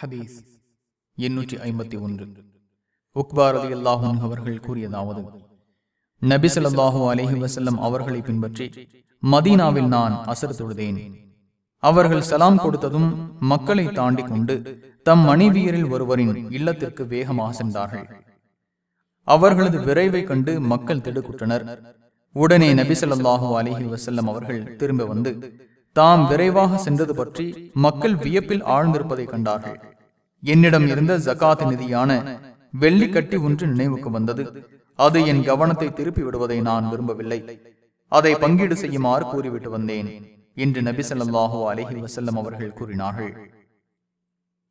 ஹபீஸ் எண்ணூற்றி ஐம்பத்தி ஒன்று. உக்பாரதி அல்லாஹும் அவர்கள் கூறியதாவது நபி அலஹி வசல்லம் அவர்களை பின்பற்றி மதீனாவில் நான் அசர் தொழுதேன். அவர்கள் சலாம் கொடுத்ததும் மக்களை தாண்டி கொண்டு தம் மனைவியரில் ஒருவரின் இல்லத்திற்கு வேகமாக சென்றார்கள். அவர்களது விரைவை கண்டு மக்கள் திடுக்குற்றனர். உடனே நபி அலஹி வசல்லம் அவர்கள் திரும்ப வந்து தாம் விரைவாக சென்றது பற்றி மக்கள் வியப்பில் ஆழ்ந்திருப்பதை கண்டார்கள். என்னிடம் இருந்த ஜகாத் நிதியான வெள்ளி கட்டி ஒன்று நினைவுக்கு வந்தது. அது என் கவனத்தை திருப்பி விடுவதை நான் விரும்பவில்லை. அதை பங்கீடு செய்யுமாறு கூறிவிட்டு வந்தேன் என்று நபி ஸல்லல்லாஹு அலைஹி அவர்கள் கூறினார்கள்.